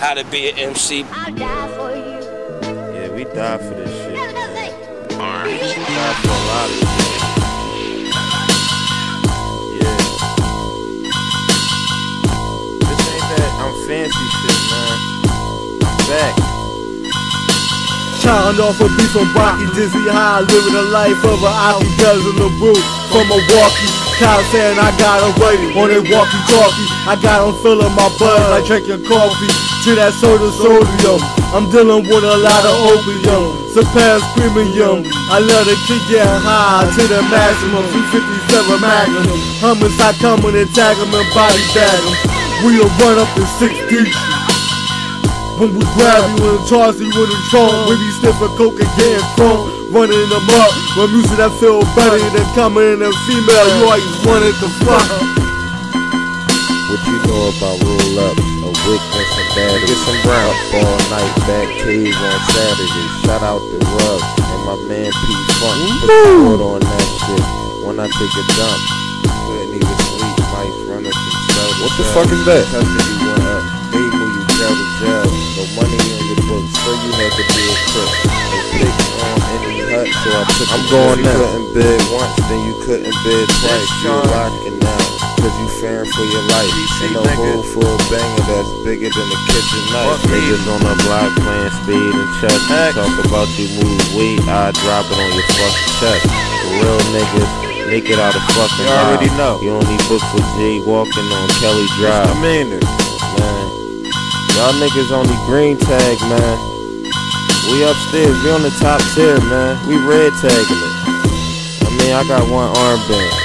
How to be an MC. I'll die for you. Yeah, we die for this shit. No, no, thank We die for a lot of shit. Yeah. This ain't that I'm fancy shit, Chowing off a beef from Rocky, dizzy high, living the life of a Aki Desert LaRue from Milwaukee. Cops saying I got away on that walkie talkie. I got them filling my buzz like drinking coffee to that soda sodium. I'm dealing with a lot of opium, surpass premium. I love to keep getting high to the maximum, 257 Magnum. Homicide coming and tag 'em and body bag 'em. We'll run up to six deep. Uh-huh. When we grab you and toss you in the trunk, we be sniffing coke and getting crunk, running them up. With music that feel better than coming in a female, you always wanted to fuck. Uh-huh. What you know about roll up? A wick and some batteries. Get some brown. Up all night, back cave on Saturday. Shout out the rug and my man P Funk. Put the on that shit when I take a dump. Couldn't even sleep, mice running from cell What the fuck is that? Custody went up. They move you jail to jail. Books, so you had to be a crook. They picked on any hut, so I it. going you now. couldn't bid once, then you couldn't bid twice. You're locking now, cause you fearing for your life. Ain't no hole for a banger that's bigger than a kitchen knife. Niggas on the block playing speed and chess. You talk about you move weight, I drop it on your fucking chest. Real niggas, make it out of fucking You already know. You only book for G walking on Kelly Drive. It. man. Y'all niggas only green tag, man. We upstairs, we on the top tier, man. We red tagging it. I mean, I got one armband.